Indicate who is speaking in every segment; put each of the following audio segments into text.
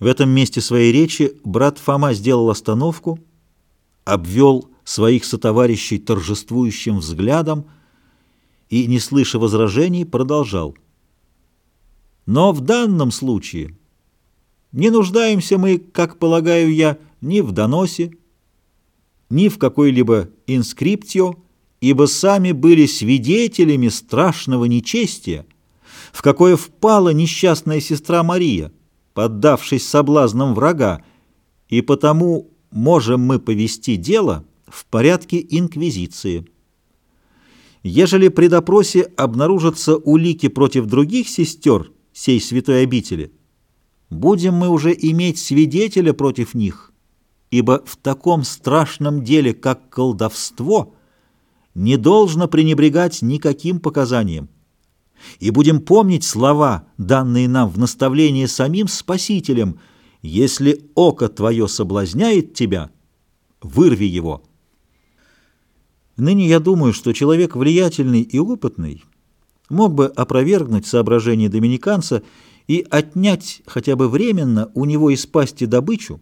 Speaker 1: В этом месте своей речи брат Фома сделал остановку, обвел своих сотоварищей торжествующим взглядом и, не слыша возражений, продолжал. Но в данном случае не нуждаемся мы, как полагаю я, ни в доносе, ни в какой-либо инскриптио, ибо сами были свидетелями страшного нечестия, в какое впала несчастная сестра Мария, поддавшись соблазнам врага, и потому можем мы повести дело в порядке инквизиции. Ежели при допросе обнаружатся улики против других сестер сей святой обители, будем мы уже иметь свидетеля против них, ибо в таком страшном деле, как колдовство, не должно пренебрегать никаким показанием и будем помнить слова, данные нам в наставлении самим Спасителем, «Если око твое соблазняет тебя, вырви его». Ныне я думаю, что человек влиятельный и опытный мог бы опровергнуть соображения доминиканца и отнять хотя бы временно у него из пасти добычу,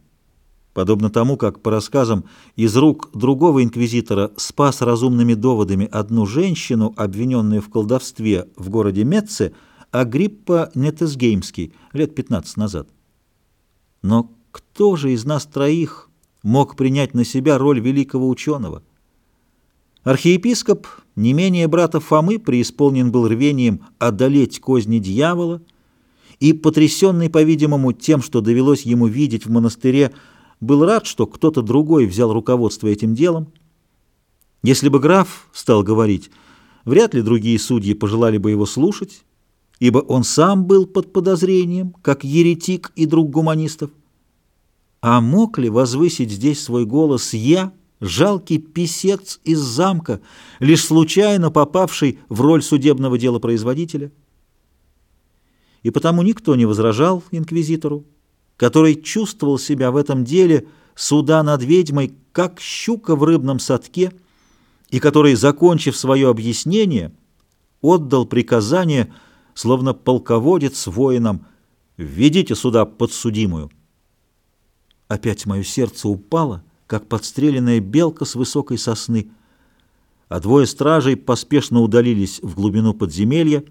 Speaker 1: подобно тому, как, по рассказам, из рук другого инквизитора спас разумными доводами одну женщину, обвиненную в колдовстве в городе Мецце, Агриппа Нетесгеймский, лет 15 назад. Но кто же из нас троих мог принять на себя роль великого ученого? Архиепископ, не менее брата Фомы, преисполнен был рвением одолеть козни дьявола и, потрясенный, по-видимому, тем, что довелось ему видеть в монастыре, был рад, что кто-то другой взял руководство этим делом. Если бы граф стал говорить, вряд ли другие судьи пожелали бы его слушать, ибо он сам был под подозрением, как еретик и друг гуманистов. А мог ли возвысить здесь свой голос я, жалкий писец из замка, лишь случайно попавший в роль судебного делопроизводителя? И потому никто не возражал инквизитору, который чувствовал себя в этом деле суда над ведьмой, как щука в рыбном садке, и который, закончив свое объяснение, отдал приказание, словно полководец воинам, «Введите сюда подсудимую». Опять мое сердце упало, как подстреленная белка с высокой сосны, а двое стражей поспешно удалились в глубину подземелья,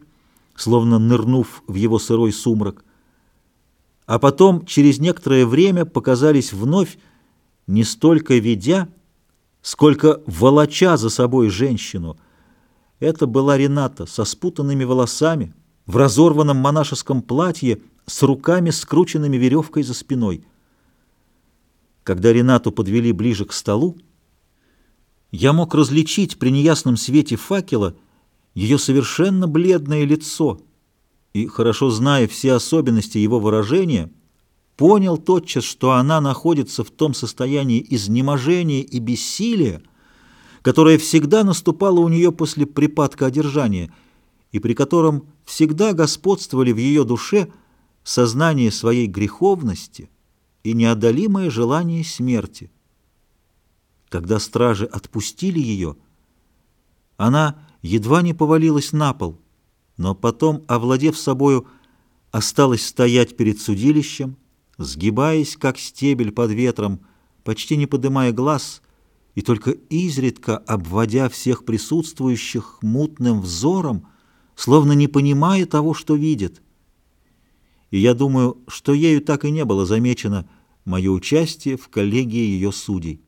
Speaker 1: словно нырнув в его сырой сумрак а потом через некоторое время показались вновь не столько ведя, сколько волоча за собой женщину. Это была Рената со спутанными волосами, в разорванном монашеском платье, с руками, скрученными веревкой за спиной. Когда Ренату подвели ближе к столу, я мог различить при неясном свете факела ее совершенно бледное лицо — и, хорошо зная все особенности его выражения, понял тотчас, что она находится в том состоянии изнеможения и бессилия, которое всегда наступало у нее после припадка одержания, и при котором всегда господствовали в ее душе сознание своей греховности и неодолимое желание смерти. Когда стражи отпустили ее, она едва не повалилась на пол — но потом, овладев собою, осталась стоять перед судилищем, сгибаясь, как стебель под ветром, почти не подымая глаз, и только изредка обводя всех присутствующих мутным взором, словно не понимая того, что видит. И я думаю, что ею так и не было замечено мое участие в коллегии ее судей.